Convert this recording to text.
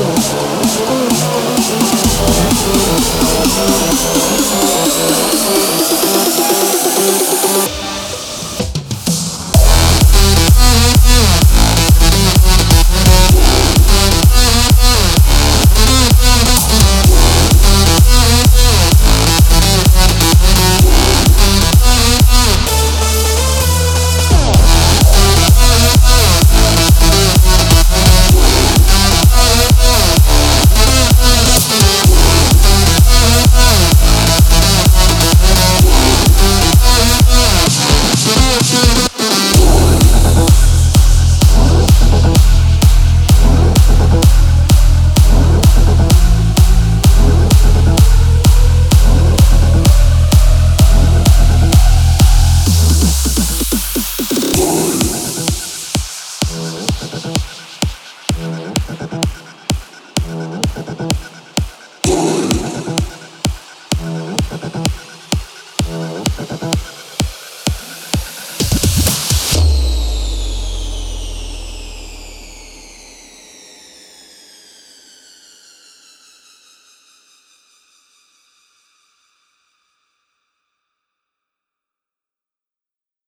Soul.